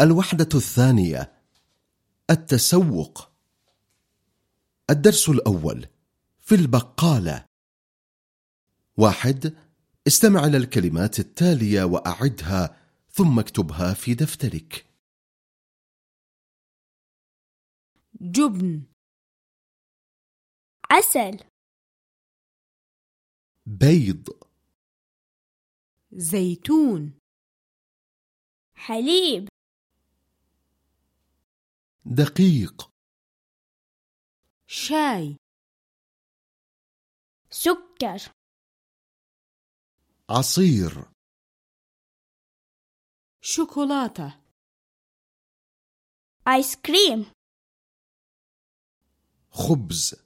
الوحدة الثانية التسوق. الدرس الأول في البقالة. واحد استمع إلى الكلمات التالية وأعدها ثم اكتبها في دفترك. جبن. عسل. بيض. زيتون. حليب. دقيق. شاي. سكر. عصير. شوكولاتة. آيس كريم. خبز.